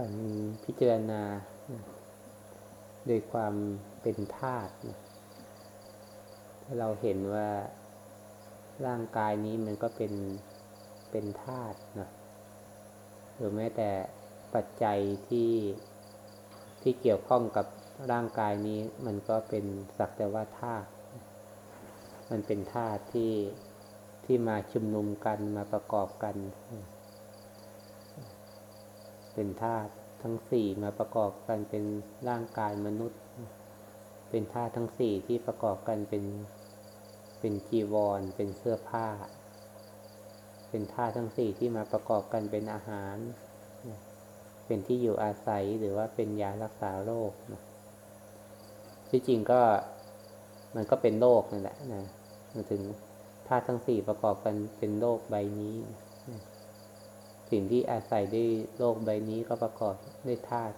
การพิจารณาโดยความเป็นธาตุถ้าเราเห็นว่าร่างกายนี้มันก็เป็นเป็นธาตุนะหรือแม้แต่ปัจจัยที่ที่เกี่ยวข้องกับร่างกายนี้ มันก็เป็นสักแต่ว่าธาตุมันเป็นธาตุที่ที่มาชุมนุมกันมาประกอบกัน เป็นธาตุทั้งสี่มาประกอบกันเป็นร่างกายมนุษย์ เป็นธาตุทั้งสี่ที่ประกอบกันเป็นเป็นจีวร เป็นเสื้อผ้า เป็นธาตุทั้งสี่ที่มาประกอบกันเป็นอาหาร เป็นที่อยู่อาศัยหรือว่าเป็นยารักษาโรคที่จริงก็มันก็เป็นโรคนั่นแหละนะมาถึงธาตุทั้งสี่ประกอบกันเป็นโลกใบนี้ สิ่งที่อาศัยด้วยโลกใบนี้ก็ประกอบด้วยธาตุ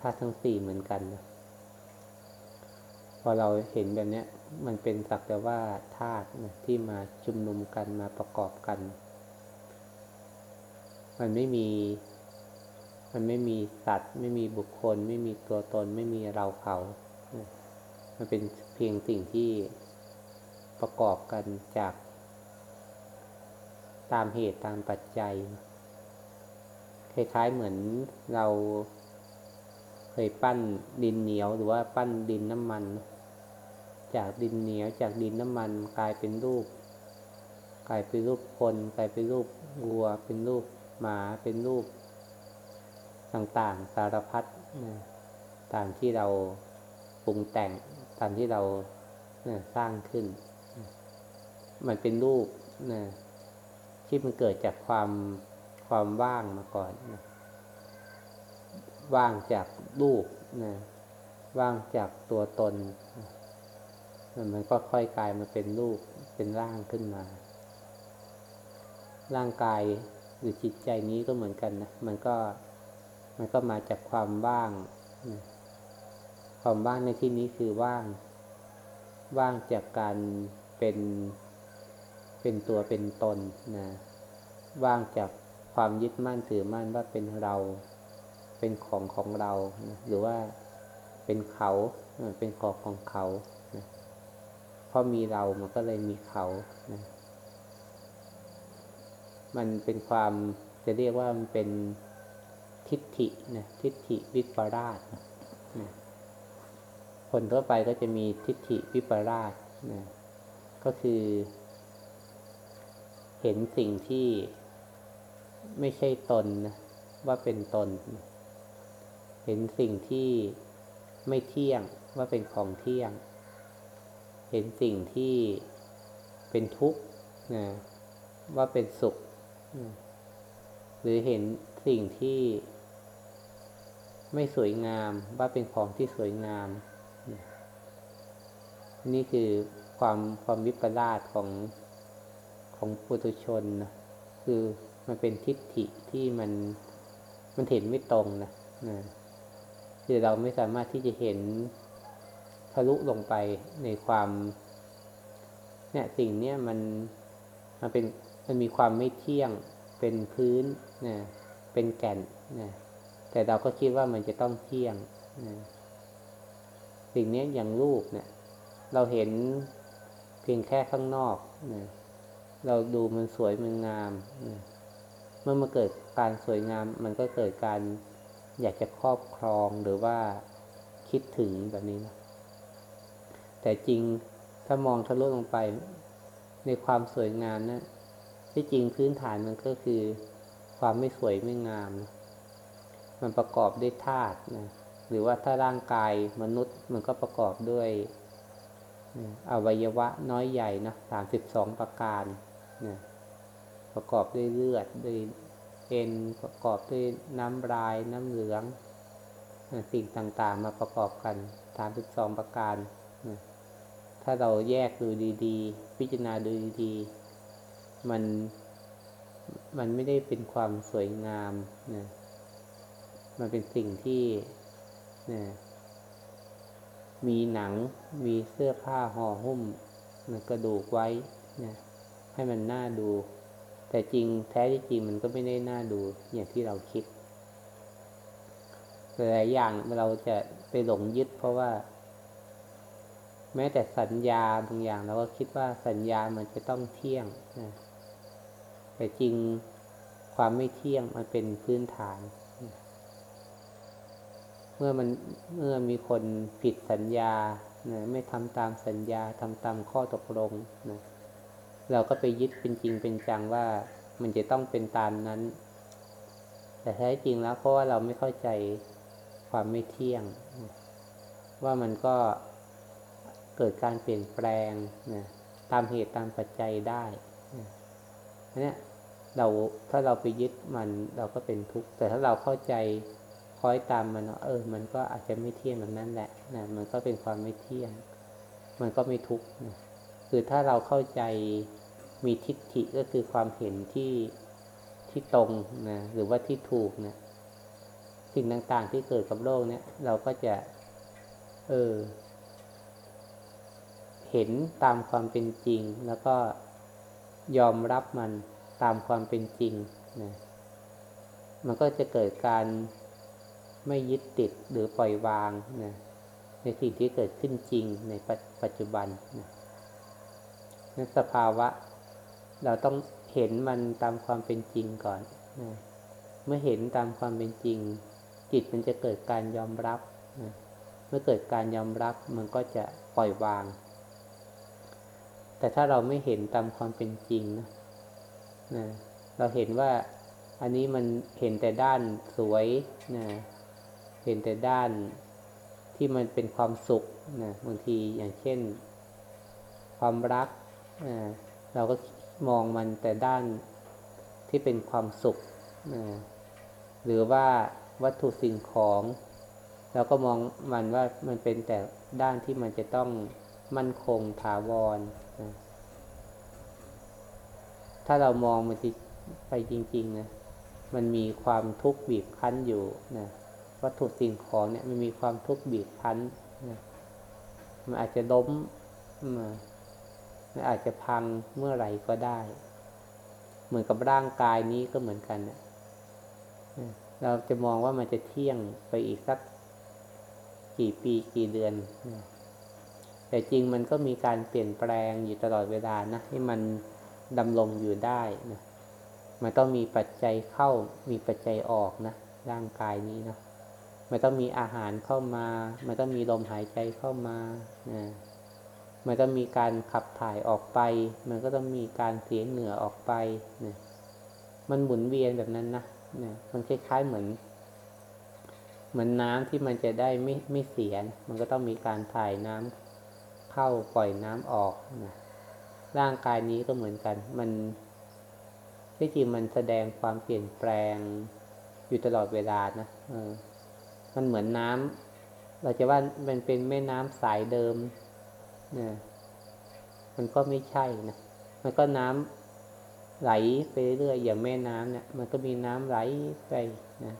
ธาตุทั้งสี่เหมือนกันนะพอเราเห็นแบบนี้มันเป็นสักแต่ว่าธาตุที่มาชุมนุมกันมาประกอบกัน มันไม่มี มันไม่มีสัตว์ ไม่มีบุคคล ไม่มีตัวตน ไม่มีเราเขา มันเป็นเพียงสิ่งที่ประกอบกันจาก ตามเหตุตามปัจจัย คล้ายๆเหมือนเราเคยปั้นดินเหนียวหรือว่าปั้นดินน้ำมัน จากดินเหนียวจากดินน้ำมันกลายเป็นรูป กลายเป็นรูปคน กลายเป็นรูปวัว เป็นรูปหมาเป็นรูป ต่างๆ สารพัดตามที่เราปรุงแต่งตามที่เราสร้างขึ้น มันเป็นรูปนะที่มันเกิดจากความ ความว่างมาก่อนนะว่างจากรูปนะว่างจากตัวตน มันก็ค่อยกลายมาเป็นรูปเป็นร่างขึ้นมา ร่างกายหรือจิตใจนี้ก็เหมือนกันนะมันก็มันก็มาจากความว่างนะความว่างในที่นี้คือว่าง ว่างจากการเป็นเป็นตัวเป็นตนนะ ว่างจาก ความยึดมั่นถือมั่นว่าเป็นเรา เป็นของของเรา หรือว่าเป็นเขา เป็นของของเขาเพราะมีเรามันก็เลยมีเขา มันเป็นความจะเรียกว่ามันเป็นทิฏฐินะทิฏฐิวิปราชนะคนทั่วไปก็จะมีทิฏฐิวิปราชนะก็คือ เห็นสิ่งที่ ไม่ใช่ตนนะว่าเป็นตน เห็นสิ่งที่ไม่เที่ยงว่าเป็นของเที่ยง เห็นสิ่งที่เป็นทุกข์นะว่าเป็นสุข หรือเห็นสิ่งที่ไม่สวยงามว่าเป็นของที่สวยงาม นี่คือความความวิปลาสของของปุถุชนนะคือ มันเป็นทิฏฐิที่มันมันเห็นไม่ตรงนะนะคือเราไม่สามารถที่จะเห็นทะลุลงไปในความเนี่ยสิ่งเนี้ยมันมันเป็นมันมีความไม่เที่ยงเป็นพื้นนะเป็นแก่นนะแต่เราก็คิดว่ามันจะต้องเที่ยงนะสิ่งนี้อย่างรูปเนี่ย เราเห็นเพียงแค่ข้างนอกนะเราดูมันสวยมันงามเมื่อมาเกิดการสวยงาม มันก็เกิดการอยากจะครอบครองหรือว่าคิดถึงแบบนี้นะแต่จริงถ้ามองทะลุลงไปในความสวยงามนะที่จริงพื้นฐานมันก็คือ ความไม่สวยไม่งามนะมันประกอบด้วยธาตุนะหรือว่าถ้าร่างกายมนุษย์มันก็ประกอบด้วยอวัยวะน้อยใหญ่นะสามสิบสองประการนะ ประกอบด้วยเลือดด้วยเอ็นประกอบด้วยน้ำลายน้ำเหลือง สิ่งต่างๆมาประกอบกันสามสิบสองประการ ถ้าเราแยกดูดีๆ พิจารณาดูดีๆ มันมันไม่ได้เป็นความสวยงามนะมันเป็นสิ่งที่นะมีหนังมีเสื้อผ้าห่อหุ้มนะกระดูกไว้นะให้มันน่าดู แต่จริงแท้ที่จริงมันก็ไม่ได้น่าดูอย่างที่เราคิดหลายอย่างเราจะไปหลงยึด เพราะว่า แม้แต่สัญญาบางอย่างเราก็คิดว่าสัญญามันจะต้องเที่ยงนะแต่จริงความไม่เที่ยงมันเป็นพื้นฐาน เมื่อมันเมื่อมีคนผิดสัญญานะไม่ทำตามสัญญาทำตามข้อตกลงนะ เราก็ไปยึดเป็นจริงเป็นจังว่ามันจะต้องเป็นตามนั้น แต่แท้จริงแล้วเพราะว่าเราไม่เข้าใจความไม่เที่ยง ว่ามันก็เกิดการเปลี่ยนแปลงนะตามเหตุตามปัจจัยได้นะนี้เราถ้าเราไปยึดมันเราก็เป็นทุกข์แต่ถ้าเราเข้าใจคอยตามมันเออ มันก็อาจจะไม่เที่ยงแบบนั้นแหละนะมันก็เป็นความไม่เที่ยง มันก็ไม่ทุกข์นะ คือถ้าเราเข้าใจมีทิฏฐิก็คือความเห็นที่ที่ตรงนะหรือว่าที่ถูกนะสิ่งต่างๆที่เกิดกับโลกเนี้ยเราก็จะ เออ เห็นตามความเป็นจริง แล้วก็ยอมรับมันตามความเป็นจริงนะมันก็จะเกิดการไม่ยึดติดหรือปล่อยวางนะในสิ่งที่เกิดขึ้นจริงในปัจจุบันนะ นสภาวะ เราต้องเห็นมันตามความเป็นจริงก่อนนะเมื่อเห็นตามความเป็นจริง จิตมันจะเกิดการยอมรับนะเมื่อเกิดการยอมรับมันก็จะปล่อยวาง แต่ถ้าเราไม่เห็นตามความเป็นจริงนะนะเราเห็นว่าอันนี้มันเห็นแต่ด้านสวยนะเห็นแต่ด้านที่มันเป็นความสุขนะบางทีอย่างเช่น ความรัก เราก็มองมันแต่ด้านที่เป็นความสุข หรือว่าวัตถุสิ่งของ เราก็มองมันว่ามันเป็นแต่ด้านที่มันจะต้องมั่นคงถาวร ถ้าเรามองมันไปจริงๆนะมันมีความทุกข์บีบคั้นอยู่นะวัตถุสิ่งของเนี่ยมันมีความทุกข์บีบคั้นนะมันอาจจะล้ม มันอาจจะพังเมื่อไหร่ก็ได้ เหมือนกับร่างกายนี้ก็เหมือนกันนะเราจะมองว่ามันจะเที่ยงไปอีกสักกี่ปีกี่เดือน แต่จริงมันก็มีการเปลี่ยนแปลงอยู่ตลอดเวลานะ ให้มันดำรงอยู่ได้นะมันต้องมีปัจจัยเข้ามีปัจจัยออกนะ ร่างกายนี้นะมันต้องมีอาหารเข้ามา มันต้องมีลมหายใจเข้ามานะ มันต้องมีการขับถ่ายออกไป มันก็ต้องมีการเสียเหงื่อออกไปนะมันหมุนเวียนแบบนั้นนะนะมันคล้ายๆเหมือน เหมือนน้ำที่มันจะได้ไม่ไม่เสีย มันก็ต้องมีการถ่ายน้ำเข้าปล่อยน้ำออกนะร่างกายนี้ก็เหมือนกัน มันที่จริงมันแสดงความเปลี่ยนแปลงอยู่ตลอดเวลานะเออ มันเหมือนน้ำเราจะว่ามันเป็นแม่น้ำสายเดิม นะมันก็ไม่ใช่นะมันก็น้ำไหลไปเรื่อยอย่างแม่น้ำเนี่ย มันก็มีน้ำไหลไปนะ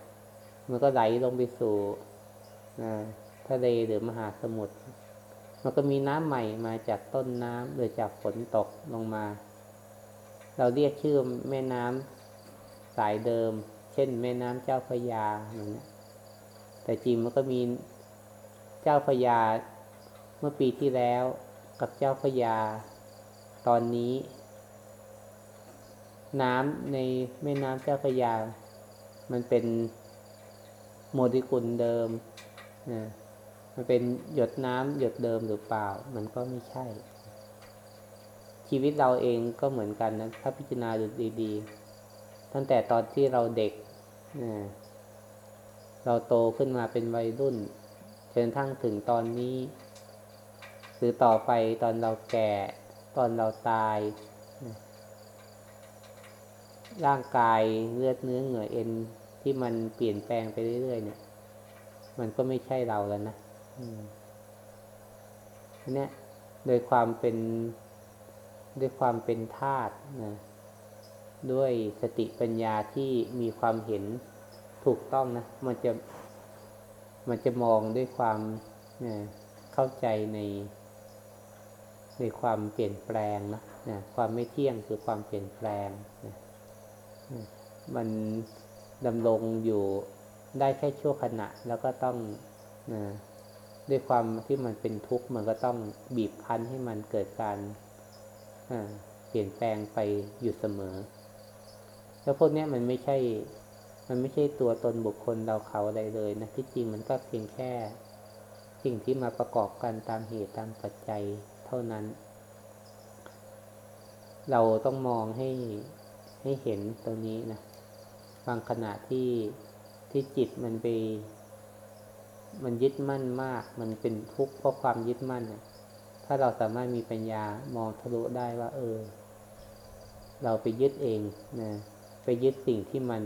มันก็ไหลลงไปสู่นะทะเลหรือมหาสมุทรมันก็มีน้ำใหม่มาจากต้นน้ำหรือจากฝนตกลงมา เราเรียกชื่อแม่น้ำสายเดิม เช่น แม่น้ำเจ้าพยาอย่างนี้แต่จริงมันก็มีเจ้าพยาเมื่อปีที่แล้ว กับเจ้าพยา ตอนนี้ น้ำในแม่น้ำเจ้าพยา มันเป็นโมเลกุลเดิมนะมันเป็นหยดน้ำหยดเดิมหรือเปล่า มันก็ไม่ใช่ ชีวิตเราเองก็เหมือนกันนะถ้าพิจารณาดูดีๆ ตั้งแต่ตอนที่เราเด็กนะเราโตขึ้นมาเป็นวัยรุ่นจนทั้งถึงตอนนี้ หรือต่อไปตอนเราแก่ ตอนเราตาย ร่างกายเลือดเนื้อเหงื่อเอ็นที่มันเปลี่ยนแปลงไปเรื่อยๆเนี่ย มันก็ไม่ใช่เราแล้วนะอันนี้โดยความเป็นด้วยความเป็นธาตุนะด้วยสติปัญญาที่มีความเห็นถูกต้องนะ มันจะมันจะมองด้วยความเข้าใจใน ในความเปลี่ยนแปลงนะนะความไม่เที่ยงคือความเปลี่ยนแปลงนะมันดำรงอยู่ได้แค่ชั่วขณะ แล้วก็ต้องนะด้วยความที่มันเป็นทุกข์มันก็ต้องบีบคั้นให้มันเกิดการเปลี่ยนแปลงไปอยู่เสมอ แล้วพวกนี้มันไม่ใช่ มันไม่ใช่ตัวตนบุคคลเราเขาอะไรเลยนะที่จริงมันก็เพียงแค่ สิ่งที่มาประกอบกันตามเหตุตามปัจจัย เท่านั้น เราต้องมองให้ให้เห็นตรงนี้นะบางขณะที่ที่จิตมันไป มันยึดมั่นมาก มันเป็นทุกข์เพราะความยึดมั่นนะถ้าเราสามารถมีปัญญามองทะลุได้ว่า เออ เราไปยึดเองนะไปยึดสิ่งที่มัน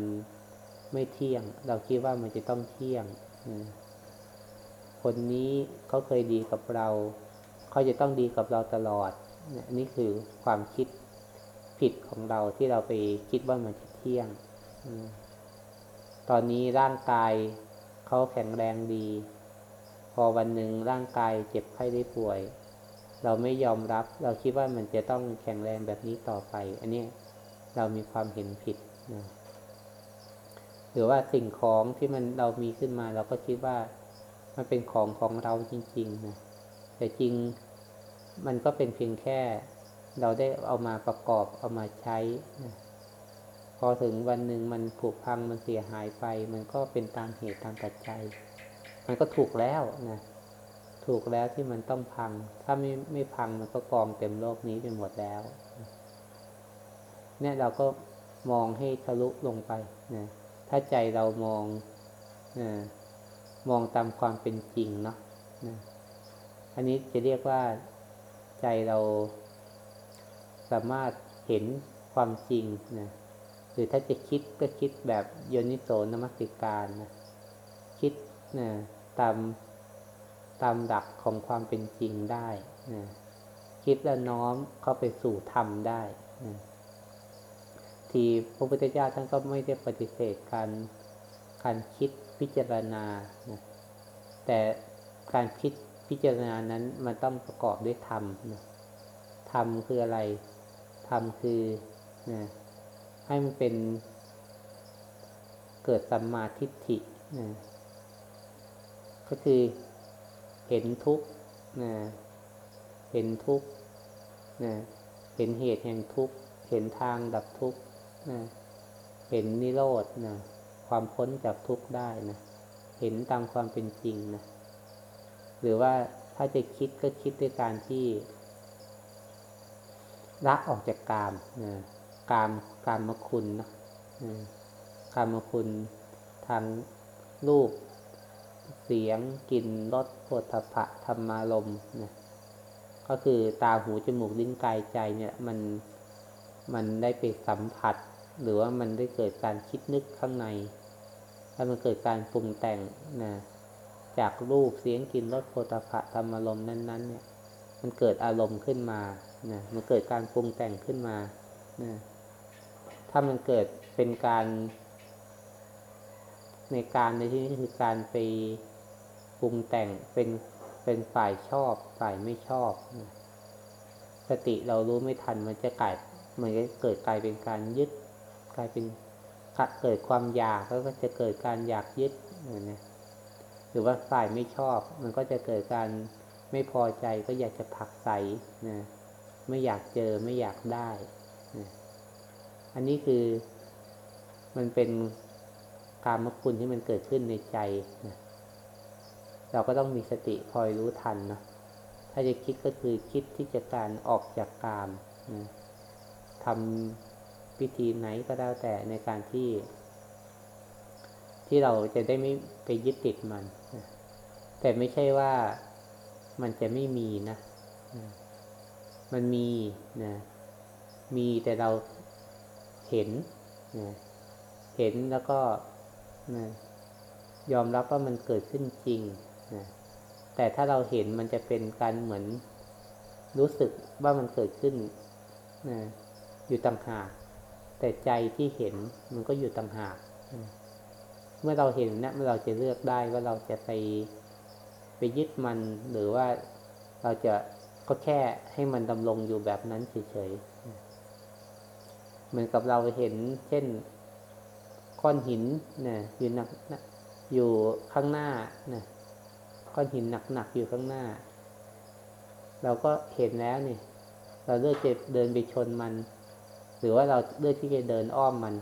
ไม่เที่ยง เราคิดว่ามันจะต้องเที่ยงนะคนนี้เขาเคยดีกับเรา เขาจะต้องดีกับเราตลอดน,นี่คือความคิดผิดของเราที่เราไปคิดว่ามันจะเที่ยง ตอนนี้ร่างกายเขาแข็งแรงดี พอวันหนึ่งร่างกายเจ็บไข้ได้ป่วย เราไม่ยอมรับ เราคิดว่ามันจะต้องแข็งแรงแบบนี้ต่อไป อันนี้เรามีความเห็นผิดนะหรือว่าสิ่งของที่มันเรามีขึ้นมา เราก็คิดว่ามันเป็นของของเราจริงๆนะ แต่จริงมันก็เป็นเพียงแค่เราได้เอามาประกอบเอามาใช้นะพอถึงวันหนึ่งมันผุพังมันเสียหายไป มันก็เป็นตามเหตุตามปัจจัย มันก็ถูกแล้วนะถูกแล้วที่มันต้องพัง ถ้าไม่ไม่พังมันก็กองเต็มโลกนี้ไปหมดแล้ว เนี่ยเราก็มองให้ทะลุลงไปนะถ้าใจเรามองนะมองตามความเป็นจริงเนาะนะ อันนี้จะเรียกว่าใจเราสามารถเห็นความจริงนะหรือถ้าจะคิดก็คิดแบบโยนิโสนมัสิการนะคิดนะตามตามหลักของความเป็นจริงได้นะคิดแล้วน้อมเข้าไปสู่ธรรมได้นะที่พระพุทธเจ้าท่านก็ไม่ได้ปฏิเสธการการคิดพิจารณานะแต่การคิด พิจารณานั้นมันต้องประกอบด้วยธรรมนะธรรมคืออะไร ธรรมคือนะให้มันเป็นเกิดสัมมาทิฏฐินะก็คือเห็นทุกข์นะเห็นทุกข์นะเห็นเหตุแห่งทุกข์เห็นทางดับทุกข์นะเห็นนิโรธนะความพ้นจากทุกข์ได้นะ เห็นตามความเป็นจริงนะ หรือว่าถ้าจะคิดก็คิดด้วยการที่ละออกจากกามนะกามกามมคุณนะกามมคุณทางรูป เสียงกลิ่นรสโผฏฐะธรรมารมนะก็คือตาหูจมูกลิ้นกายใจเนี่ยมันมันได้ไปสัมผัส หรือว่ามันได้เกิดการคิดนึกข้างใน ถ้ามันเกิดการปรุงแต่งนะ จากรูปเสียงกลิ่นรสโผฏฐะธรรมารมนั้น ๆ เนี่ย มันเกิดอารมณ์ขึ้นมานะมันเกิดการปรุงแต่งขึ้นมานะถ้ามันเกิดเป็นการ ในการในที่นี้คือการไปปรุงแต่งเป็นเป็นฝ่ายชอบฝ่ายไม่ชอบนะสติเรารู้ไม่ทันมันจะกลายมันจะเกิดกลายเป็นการยึดกลายเป็นเกิดความอยากแล้วก็จะเกิดการอยากยึดนะ หรือว่าฝ่ายไม่ชอบ มันก็จะเกิดการไม่พอใจก็อยากจะผักใสนะไม่อยากเจอไม่อยากได้นะอันนี้คือมันเป็นการมคุณที่มันเกิดขึ้นในใจนะเราก็ต้องมีสติคอยรู้ทันนะถ้าจะคิดก็คือคิดที่จะการออกจากกามนะทำพิธีไหนก็ได้แต่ในการที่ ที่เราจะได้ไม่ไปยึดติดมัน แต่ไม่ใช่ว่ามันจะไม่มีนะ มันมีนะ มีแต่เราเห็นนะเห็นแล้วก็นะยอมรับว่ามันเกิดขึ้นจริงนะแต่ถ้าเราเห็นมันจะเป็นการเหมือนรู้สึกว่ามันเกิดขึ้นนะอยู่ต่างหาก แต่ใจที่เห็นมันก็อยู่ต่างหากนะ เมื่อเราเห็นนะเมื่อเราจะเลือกได้ว่าเราจะไปไปยึดมันหรือว่าเราจะก็แค่ให้มันดำรงอยู่แบบนั้นเฉยๆเหมือนกับเราเห็น เช่นก้อนหินเนี่ยอยู่ในอยู่ข้างหน้านะก้อนหินหนักๆอยู่ข้างหน้า เราก็เห็นแล้วนี่เราเลือกจะเดินไปชนมัน หรือว่าเราเลือกที่จะเดินอ้อมมัน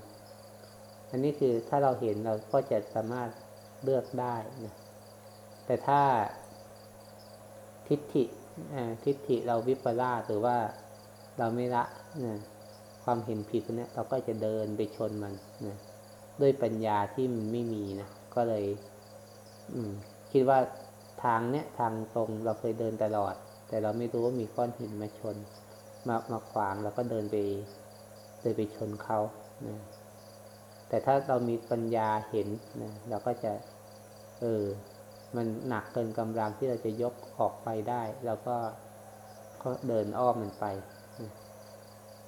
อันนี้คือถ้าเราเห็นเราก็จะสามารถเลือกได้นะแต่ถ้าทิฏฐิทิฏฐิเราวิปลาสหรือว่าเราไม่ละนะความเห็นผิดเนี้ยเราก็จะเดินไปชนมันนะด้วยปัญญาที่มันไม่มีนะก็เลย อืม คิดว่าทางเนี้ยทางตรงเราเคยเดินตลอด แต่เราไม่รู้ว่ามีก้อนหินมาชน มามาขวางแล้วก็เดินไปเดินไปชนเขานะ แต่ถ้าเรามีปัญญาเห็นนะเราก็จะ เออ มันหนักเกินกำลังที่เราจะยกออกไปได้ เราก็เดินอ้อมมันไปนะ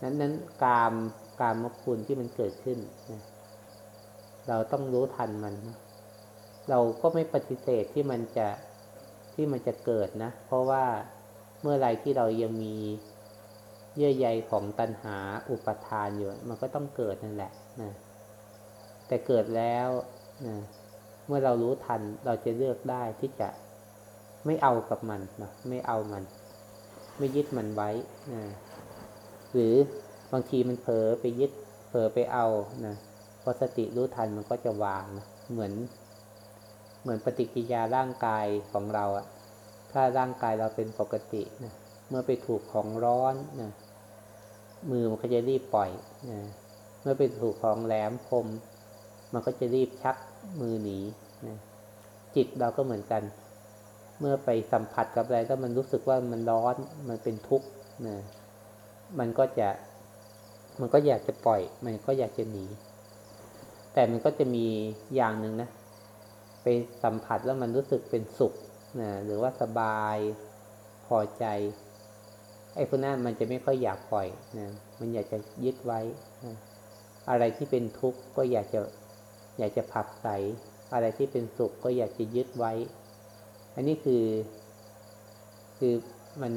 นั้นนั้นกามกามมคุณที่มันเกิดขึ้นนะเราต้องรู้ทันมันนะเราก็ไม่ปฏิเสธที่มันจะที่มันจะเกิดนะ เพราะว่าเมื่อไรที่เรายังมีเยื่อใยของตัณหาอุปทานอยู่ มันก็ต้องเกิดนั่นแหละนะ แต่เกิดแล้วนะเมื่อเรารู้ทันเราจะเลือกได้ที่จะไม่เอากับมันนะไม่เอามัน ไม่ยึดมันไว้นะหรือบางทีมันเผลอไปยึดเผลอไปเอานะพอสติรู้ทันมันก็จะวางนะเหมือน เหมือนปฏิกิริยาร่างกายของเราอะถ้าร่างกายเราเป็นปกตินะเมื่อไปถูกของร้อนนะมือมันก็จะรีบปล่อยนะเมื่อไปถูกของแหลมคม มันก็จะรีบชักมือหนีนะจิตเราก็เหมือนกัน เมื่อไปสัมผัสกับอะไรแล้วมันรู้สึกว่ามันร้อนมันเป็นทุกข์นะมันก็จะ มันก็อยากจะปล่อย มันก็อยากจะหนี แต่มันก็จะมีอย่างหนึ่งนะไปสัมผัสแล้วมันรู้สึกเป็นสุขนะหรือว่าสบายพอใจ ไอ้คนนั้นมันจะไม่ค่อยอยากปล่อยนะมันอยากจะยึดไว้นะอะไรที่เป็นทุกข์ก็อยากจะ อยากจะผักใส อะไรที่เป็นสุขก็อยากจะยึดไว้ อันนี้คือ คือมัน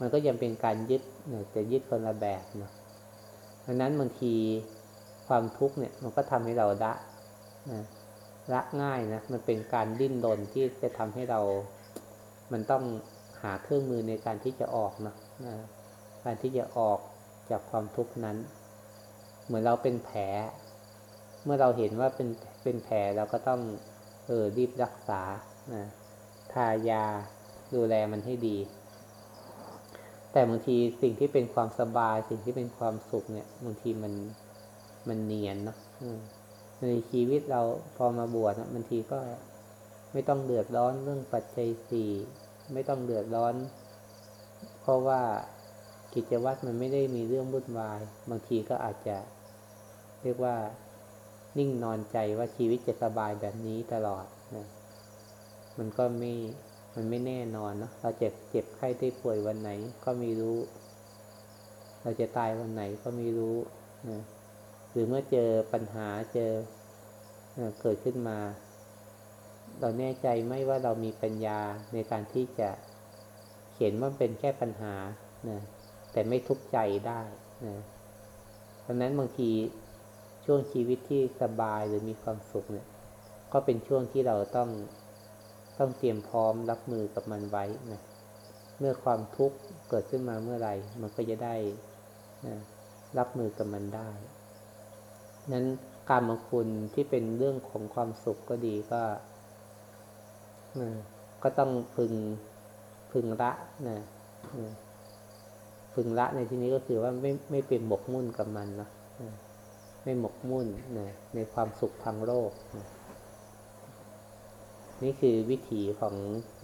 มันก็ยังเป็นการยึดเนี่ยจะยึดคนละแบบเนาะดังนั้นบางทีความทุกข์เนี่ย มันก็ทำให้เราละนะละง่ายนะมันเป็นการดิ้นรนที่จะทำให้เรา มันต้องหาเครื่องมือในการที่จะออกนะนะการที่จะออกจากความทุกข์นั้น เหมือนเราเป็นแผล เมื่อเราเห็นว่าเป็นเป็นแผลเราก็ต้องเออรีบรักษานะทายาดูแลมันให้ดี แต่บางทีสิ่งที่เป็นความสบายสิ่งที่เป็นความสุขเนี่ยบางทีมันมันเนียนเนาะในชีวิตเราพอมาบวชนะบางทีก็ไม่ต้องเดือดร้อนเรื่องปัจจัยสี่ไม่ต้องเดือดร้อน เพราะว่ากิจวัตรมันไม่ได้มีเรื่องวุ่นวาย บางทีก็อาจจะเรียกว่า นิ่งนอนใจว่าชีวิตจะสบายแบบนี้ตลอดนะมันก็ไม่มันไม่แน่นอนเนาะเราเจ็บเจ็บไข้ได้ป่วยวันไหน ก็ไม่รู้ เราจะตายวันไหนก็ไม่รู้นะหรือเมื่อเจอปัญหาเจอเกิดขึ้นมา เราแน่ใจไหมว่าเรามีปัญญาในการที่จะเขียนว่าเป็นแค่ปัญหานะแต่ไม่ทุกข์ใจได้นะเพราะนั้นบางที ช่วงชีวิตที่สบายหรือมีความสุขเนี่ย ก็เป็นช่วงที่เราต้องต้องเตรียมพร้อมรับมือกับมันไว้นะเมื่อความทุกข์เกิดขึ้นมาเมื่อไหร่มันก็จะได้นะรับมือกับมันได้ นั้นการมคุณที่เป็นเรื่องของความสุขก็ดีก็ก็ต้องพึงพึงละนะพึงละในที่นี้ก็คือว่าไม่ไม่เป็นหมกมุ่นกับมันนะ ไม่หมกมุ่นนะในความสุขทางโลกนะนี่คือวิธีของ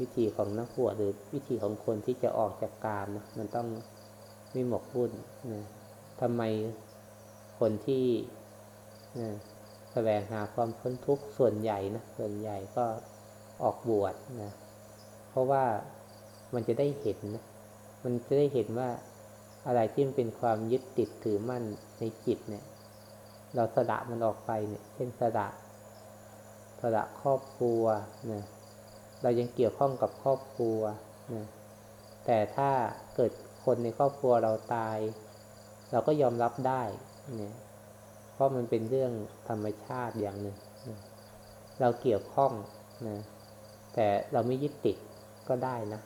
วิธีของนักบวชหรือวิธีของคนที่จะออกจากกามนะมันต้องไม่หมกมุ่นนะทำไมคนที่แสวงหาความพ้นทุกข์ส่วนใหญ่นะส่วนใหญ่ก็ออกบวชนะเพราะว่ามันจะได้เห็นนะมันจะได้เห็นว่าอะไรที่มันเป็นความยึดติดถือมั่นในจิตเนี่ย เราสละมันออกไปเนี่ยเช่นสละสละครอบครัวนะเรายังเกี่ยวข้องกับครอบครัวนะแต่ถ้าเกิดคนในครอบครัวเราตาย เราก็ยอมรับได้เนี่ยเพราะมันเป็นเรื่องธรรมชาติอย่างหนึ่งเราเกี่ยวข้องนะแต่เราไม่ยึดติดก็ได้นะ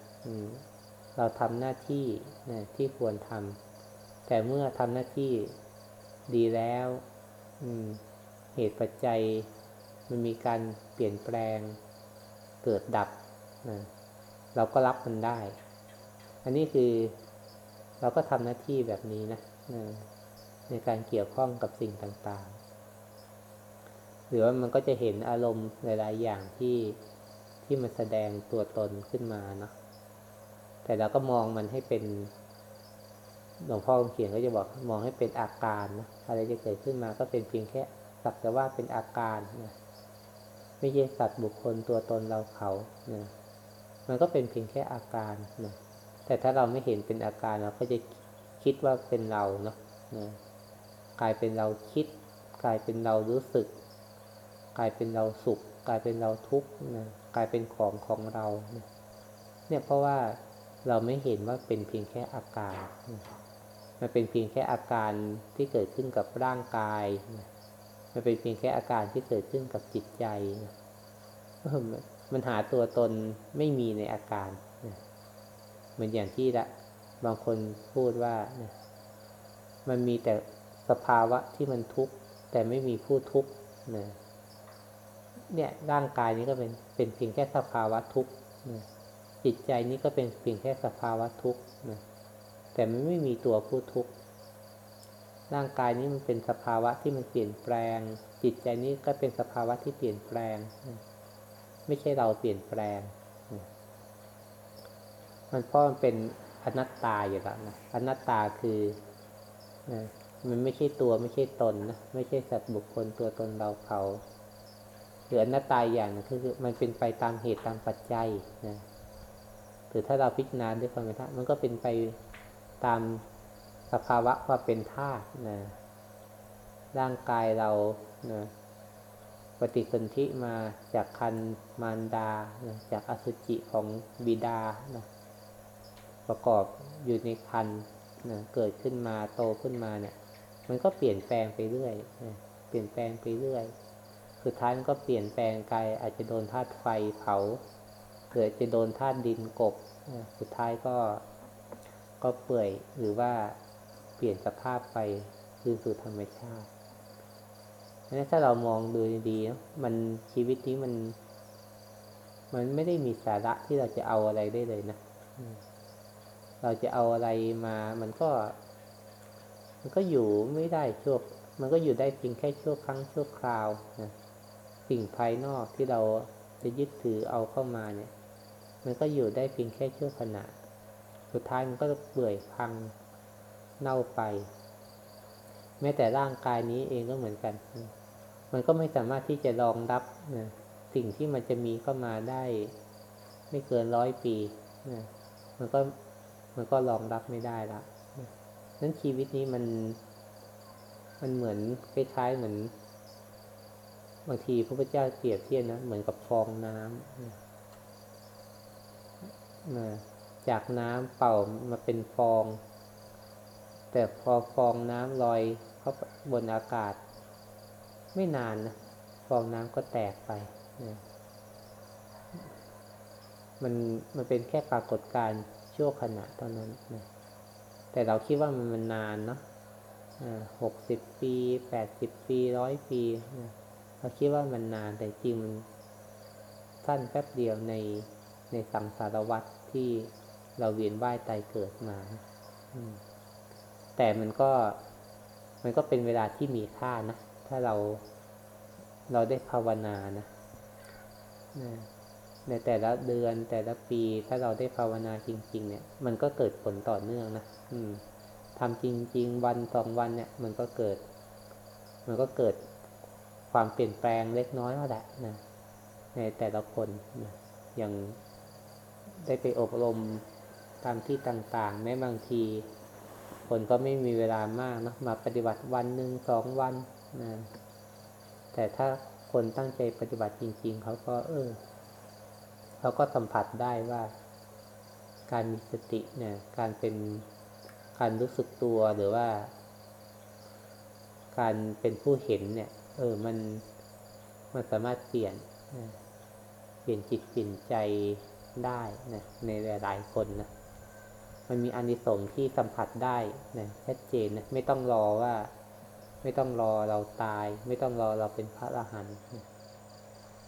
เราทำหน้าที่นะที่ควรทำแต่เมื่อทำหน้าที่ดีแล้ว เหตุปัจจัยมันมีการเปลี่ยนแปลงเกิดดับนะเราก็รับมันได้ อันนี้คือเราก็ทำหน้าที่แบบนี้นะในการเกี่ยวข้องกับสิ่งต่างๆ หรือว่ามันก็จะเห็นอารมณ์หลายๆอย่างที่ที่มันแสดงตัวตนขึ้นมาเนาะแต่เราก็มองมันให้เป็น หลวงพ่อเขียนก็จะบอกมองให้เป็นอาการนะอะไรจะเกิดขึ้นมาก็เป็นเพียงแค่สักแต่ว่าเป็นอาการนะไม่ใช่สัตว์บุคคลตัวตนเราเขานะมันก็เป็นเพียงแค่อาการนะแต่ถ้าเราไม่เห็นเป็นอาการเราก็จะคิดว่าเป็นเราเนาะนะกลายเป็นเราคิด กลายเป็นเรารู้สึก กลายเป็นเราสุข กลายเป็นเราทุกข์นะกลายเป็นของของเราเนี่ยเพราะว่าเราไม่เห็นว่าเป็นเพียงแค่อาการ มันเป็นเพียงแค่อาการที่เกิดขึ้นกับร่างกาย มันเป็นเพียงแค่อาการที่เกิดขึ้นกับจิตใจมันหาตัวตนไม่มีในอาการเหมือนอย่างที่ละบางคนพูดว่ามันมีแต่สภาวะที่มันทุกข์แต่ไม่มีผู้ทุกข์เนี่ยร่างกายนี้ก็เป็นเป็นเพียงแค่สภาวะทุกข์จิตใจนี้ก็เป็นเพียงแค่สภาวะทุกข์นะ แต่มันไม่มีตัวผู้ทุกข์ร่างกายนี้มันเป็นสภาวะที่มันเปลี่ยนแปลง จิตใจนี้ก็เป็นสภาวะที่เปลี่ยนแปลง ไม่ใช่เราเปลี่ยนแปลง มันเพราะมันเป็นอนัตตาอย่างนั้นนะอนัตตาคือมันไม่ใช่ตัวไม่ใช่ตนนะไม่ใช่สัตว์บุคคลตัวตนเราเขาหรืออนัตตาอย่างนึงคือมันเป็นไปตามเหตุตามปัจจัยนะหรือถ้าเราพิจารณาด้วยความเป็นธามันก็เป็นไป ตามสภาวะควาเป็นธาตุนะร่างกายเรานะปฏิสนธิมาจากคันมารดานะจากอสุจิของบิดานะประกอบอยู่ในคันนะเกิดขึ้นมาโตขึ้นมาเนี่ย มันก็เปลี่ยนแปลงไปเรื่อยนะเปลี่ยนแปลงไปเรื่อย สุดท้ายมันก็เปลี่ยนแปลงกายอาจจะโดนธาตุไฟเผาเกิดจะโดนธาตุดินกบ สุดท้ายก็ ก็เปื่อยหรือว่าเปลี่ยนสภาพไปคืนสู่ธรรมชาตินั้นถ้าเรามองดูดีๆมันชีวิตนี้มัน มันไม่ได้มีสาระที่เราจะเอาอะไรได้เลยนะเราจะเอาอะไรมา มันก็ มันก็อยู่ไม่ได้ชั่วมันก็อยู่ได้เพียงแค่ชั่วครั้งชั่วคราวนะสิ่งภายนอกที่เราจะยึดถือเอาเข้ามาเนี่ย มันก็อยู่ได้เพียงแค่ชั่วขณะ สุดท้ายมันก็เปื่อยพังเน่าไป แม้แต่ร่างกายนี้เองก็เหมือนกัน มันก็ไม่สามารถที่จะรองรับนะสิ่งที่มันจะมีเข้ามาได้ ไม่เกินร้อยปีนะมันก็มันก็รองรับไม่ได้ละนั้นชีวิตนี้มัน มันเหมือนคล้ายๆเหมือนบางทีพระพุทธเจ้าเปรียบเทียบนะเหมือนกับฟองน้ำนะ จากน้ำเป่ามาเป็นฟอง แต่พอฟองน้ำลอยเข้าบนอากาศ ไม่นานนะฟองน้ำก็แตกไปนะมันมันเป็นแค่ปรากฏการณ์ชั่วขณะเท่านั้นนะแต่เราคิดว่ามันมันนานเนาะหกสิบปีแปดสิบปีร้อยปีนะเราคิดว่ามันนานแต่จริงมันสั้นแป๊บเดียวในในสังสารวัตรที่ เราเวียนว่ายตายเกิดมาแต่มันก็มันก็เป็นเวลาที่มีค่านะ ถ้าเราเราได้ภาวนานะในแต่ละเดือนแต่ละปีถ้าเราได้ภาวนาจริง ๆ เนี่ย มันก็เกิดผลต่อเนื่องนะทำจริง ๆ วันสองวันเนี่ย มันก็เกิด มันก็เกิดความเปลี่ยนแปลงเล็กน้อยก็แหละนะในแต่ละคนนะอย่างได้ไปอบรม ตามที่ต่างๆ แม้บางที คนก็ไม่มีเวลามากนะมาปฏิบัติวันหนึ่งสองวันนะแต่ถ้าคนตั้งใจปฏิบัติจริง ๆ เขาก็เออเขาก็สัมผัสได้ว่า การมีสติเนี่ย การเป็นการรู้สึกตัวหรือว่า การเป็นผู้เห็นเนี่ย เออมันมันสามารถเปลี่ยนเปลี่ยนจิตเปลี่ยนใจได้นะในหลายๆคนนะ มันมีอานิสงส์ที่สัมผัสได้นะชัดเจนนะไม่ต้องรอว่า ไม่ต้องรอเราตาย ไม่ต้องรอเราเป็นพระอรหันต์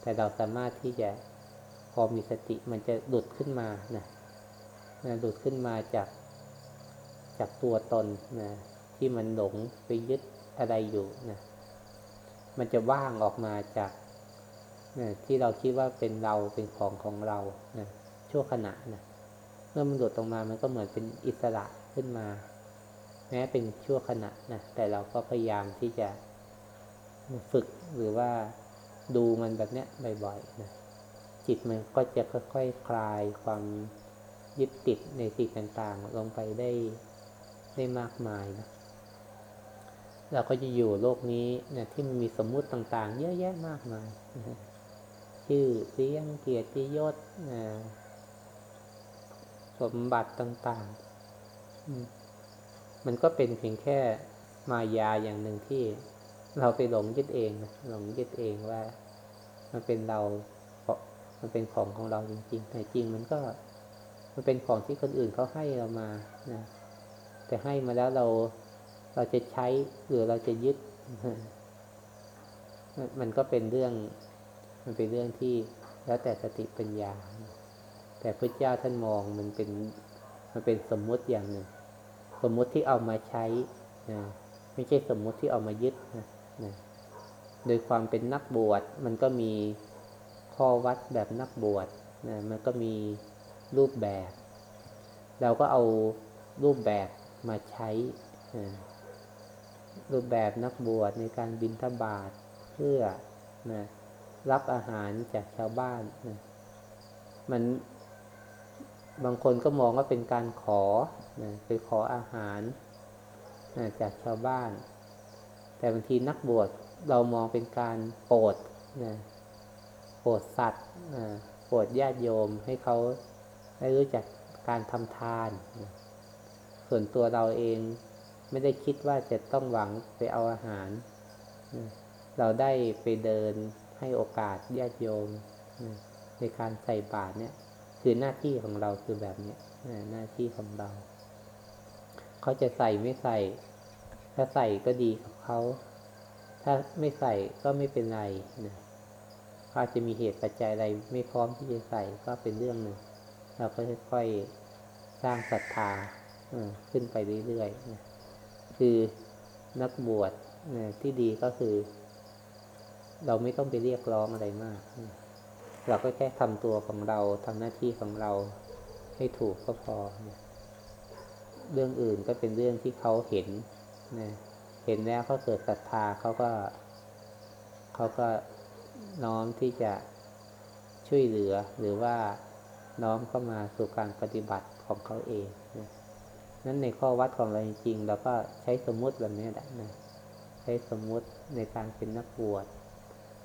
แต่เราสามารถที่จะพอมีสติมันจะหลุดขึ้นมานะนะหลุดขึ้นมาจากจากตัวตนนะที่มันหลงไปยึดอะไรอยู่นะมันจะว่างออกมาจากนะที่เราคิดว่าเป็นเราเป็นของของเรานะชั่วขณะนะ มื่อมันหลุดออกมา มันก็เหมือนเป็นอิสระขึ้นมา แม้เป็นชั่วขณะนะ แต่เราก็พยายามที่จะฝึกหรือว่าดูมันแบบเนี้ยบ่อยๆนะ จิตมันก็จะค่อยๆคคลายความยึดติดในสิ่งต่างๆ ลงไปได้ได้มากมายนะเราก็จะอยู่โลกนี้นะที่มันมีสมมุติต่างๆ เยอะแยะมากมายนะชื่อเสียงเกียรติยศนะ สมบัติต่างๆ มันก็เป็นเพียงแค่มายาอย่างหนึ่งที่เราไปหลงยึดเองนะหลงยึดเองว่า มันเป็นเรา มันเป็นของของเราจริงๆ แต่จริงมันก็ มันเป็นของที่คนอื่นเขาให้เรามานะแต่ให้มาแล้วเราเราจะใช้หรือเราจะยึด มันก็เป็นเรื่อง มันเป็นเรื่องที่แล้วแต่สติปัญญา แต่พระเจ้าท่านมองมันเป็นมันเป็นสมมุติอย่างหนึ่ง สมมุติที่เอามาใช้นะไม่ใช่สมมุติที่เอามายึดนะนะโดยความเป็นนักบวชมันก็มีข้อวัดแบบนักบวชนะมันก็มีรูปแบบ เราก็เอารูปแบบมาใช้รูปแบบนักบวชในการบินทบาทเพื่อนะรับอาหารจากชาวบ้านนะมัน บางคนก็มองว่าเป็นการขอนะไปขออาหารนะจากชาวบ้าน แต่บางทีนักบวชเรามองเป็นการโปรดนะโปรดสัตว์นะโปรดญาติโยมให้เขาได้รู้จักการทำทานนะส่วนตัวเราเองไม่ได้คิดว่าจะต้องหวังไปเอาอาหาร เราได้ไปเดินให้โอกาสญาติโยม ในการใส่บาตรเนี่ย คือหน้าที่ของเราคือแบบนี้หน้าที่ของเรา เขาจะใส่ไม่ใส่ ถ้าใส่ก็ดีกับเขา ถ้าไม่ใส่ก็ไม่เป็นไรนะเขาจะมีเหตุปัจจัยอะไรไม่พร้อมที่จะใส่ก็เป็นเรื่องหนึ่ง เราก็ค่อยๆสร้างศรัทธาขึ้นไปเรื่อยๆนะคือนักบวชที่ดีก็คือ เราไม่ต้องไปเรียกร้องอะไรมาก เราก็แค่ทำตัวของเราทำหน้าที่ของเราให้ถูกก็พอเรื่องอื่นก็เป็นเรื่องที่เขาเห็นนะเห็นแล้วเขาเกิดศรัทธาเขาก็เขาก็น้อมที่จะช่วยเหลือ หรือว่าน้อมเข้ามาสู่การปฏิบัติของเขาเองนะนั้นในข้อวัดของเราจริงๆเราก็ใช้สมมุติแบบนี้แหละนะใช้สมมุติในการเป็นนักบวช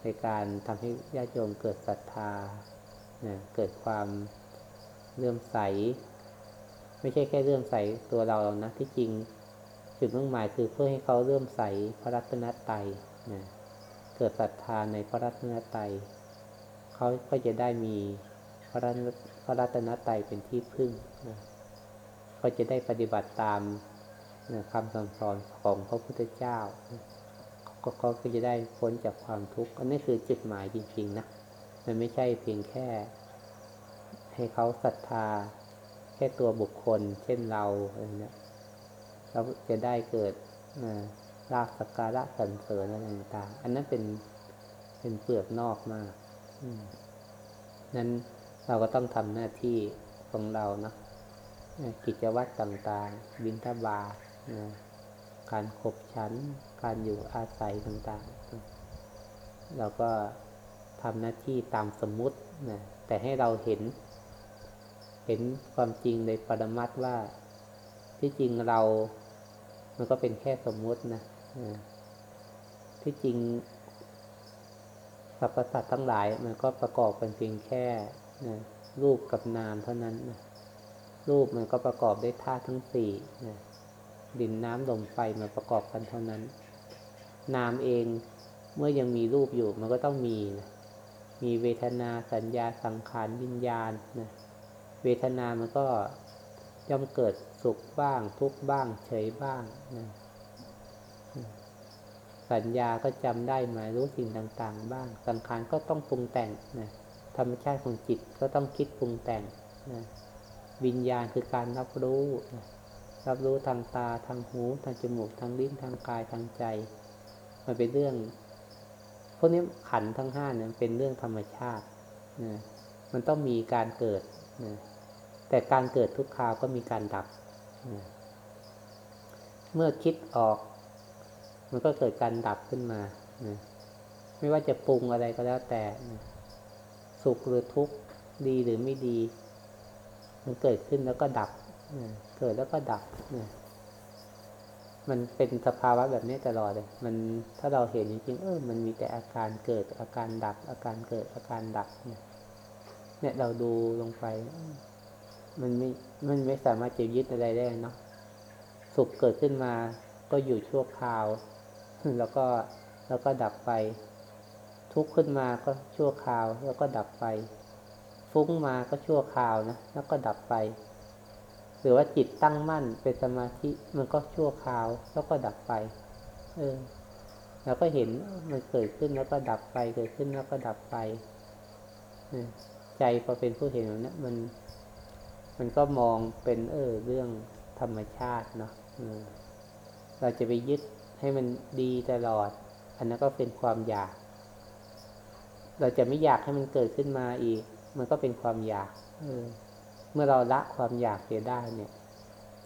ในการทำให้ญาติโยมเกิดศรัทธานะเกิดความเลื่อมใส ไม่ใช่แค่เลื่อมใสตัวเราเรานะที่จริงจุดมุ่งหมายคือเพื่อให้เขาเลื่อมใสพระรัตนตรัยนะเกิดศรัทธาในพระรัตนตรัยเขาก็จะได้มีพระรัตนตรัยเป็นที่พึ่งนะก็จะได้ปฏิบัติตามคำสั่งสอนของพระพุทธเจ้า ก็เขาก็จะได้พ้นจากความทุกข์อันนี้คือจุดหมายจริง ๆ นะมันไม่ใช่เพียงแค่ ให้เขาศรัทธา แค่ตัวบุคคล เช่นเราอะไรเนี้ยเราจะได้เกิดลาภสักการะสรรเสริญอะไรต่างๆอันนั้นเป็นเป็นเปลือกนอกมากนั้นเราก็ต้องทำหน้าที่ของเรานะกิจวัตรต่าง ๆ บินทบาท การขบชั้น การอยู่อาศัยต่างๆ เราก็ทำหน้าที่ตามสมมุตินะแต่ให้เราเห็น เห็นความจริงในปรมัตว่าที่จริงเรา มันก็เป็นแค่สมมุตินะที่จริงสรรพสัตว์ทั้งหลาย มันก็ประกอบกันเพียงแค่นะรูปกับนามเท่านั้นนะรูปมันก็ประกอบด้วยธาตุทั้งสี่นะ ดินน้ำลมไฟมาประกอบกันเท่านั้น นามเองเมื่อยังมีรูปอยู่มันก็ต้องมีนะมีเวทนาสัญญาสังขารวิญญาณนะเวทนามันก็ย่อมเกิดสุขบ้าง ทุกบ้าง เฉยบ้างนะสัญญาก็จำได้หมายรู้สิ่งต่างๆ บ้าง สังขารก็ต้องปรุงแต่งนะธรรมชาติของจิตก็ต้องคิดปรุงแต่งนะวิญญาณคือการรับรู้นะ รับรู้ทางตาทางหูทางจมูกทางลิ้นทางกายทางใจ มันเป็นเรื่องพวกนี้ขันทั้งห้าเนี่ยเป็นเรื่องธรรมชาตินะมันต้องมีการเกิดนะแต่การเกิดทุกคราวก็มีการดับนะเมื่อคิดออก มันก็เกิดการดับขึ้นมานะไม่ว่าจะปรุงอะไรก็แล้วแต่นะสุขหรือทุกข์ดีหรือไม่ดี มันเกิดขึ้นแล้วก็ดับ เกิดแล้วก็ดับเนะมันเป็นสภาวะแบบนี้ตลอดเลย มันถ้าเราเห็นจริงๆเออ มันมีแต่อาการเกิดอาการดับ อาการเกิดอาการดับเนี่ย เนี่ยเราดูลงไป มันไม่ มันไม่สามารถจะยึดอะไรได้เนาะ สุขเกิดขึ้นมาก็อยู่ชั่วคราว แล้วก็แล้วก็ดับไป ทุกข์ขึ้นมาก็ชั่วคราว แล้วก็ดับไป ฟุ้งมาก็ชั่วคราวนะ แล้วก็ดับไป หรือว่าจิตตั้งมั่นเป็นสมาธิมันก็ชั่วคราวแล้วก็ดับไปเออเราก็เห็นมันเกิดขึ้นแล้วก็ดับไป เกิดขึ้นแล้วก็ดับไปใจพอเป็นผู้เห็นอย่างนี้มัน มันก็มองเป็นเออเรื่องธรรมชาติเนาะเราจะไปยึดให้มันดีตลอด อันนั้นก็เป็นความอยาก เราจะไม่อยากให้มันเกิดขึ้นมาอีก มันก็เป็นความอยาก เออ เมื่อเราละความอยากเสียได้เนี่ย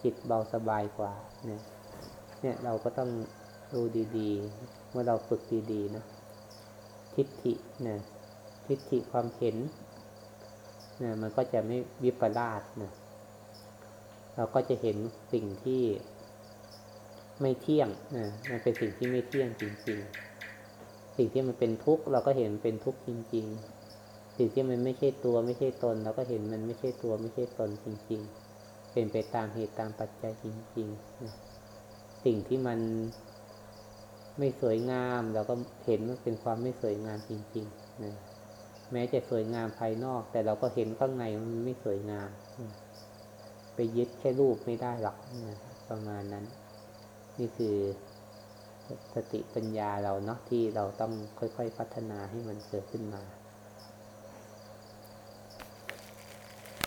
จิตเบาสบายกว่าเนี่ย เนี่ยเราก็ต้องดูดีๆ เมื่อเราฝึกดีๆนะทิฏฐิเนี่ยทิฏฐิความเห็นเนี่ยมันก็จะไม่วิปลาสนะเราก็จะเห็นสิ่งที่ไม่เที่ยงนะมันเป็นสิ่งที่ไม่เที่ยงจริง ๆ สิ่งที่มันเป็นทุกข์เราก็เห็นเป็นทุกข์จริง ๆ สิ่งที่มันไม่ใช่ตัวไม่ใช่ตนเราก็เห็นมันไม่ใช่ตัวไม่ใช่ตนจริง ๆ เป็นไปตามเหตุตามปัจจัยจริงๆนะสิ่งที่มันไม่สวยงามเราก็เห็นมันเป็นความไม่สวยงามจริงๆนะแม้จะสวยงามภายนอก แต่เราก็เห็นข้างในมันไม่สวยงามนะไปยึดแค่รูปไม่ได้หรอกนะประมาณนั้น นี่คือสติปัญญาเราเนาะที่เราต้องค่อยๆพัฒนาให้มันเกิดขึ้นมา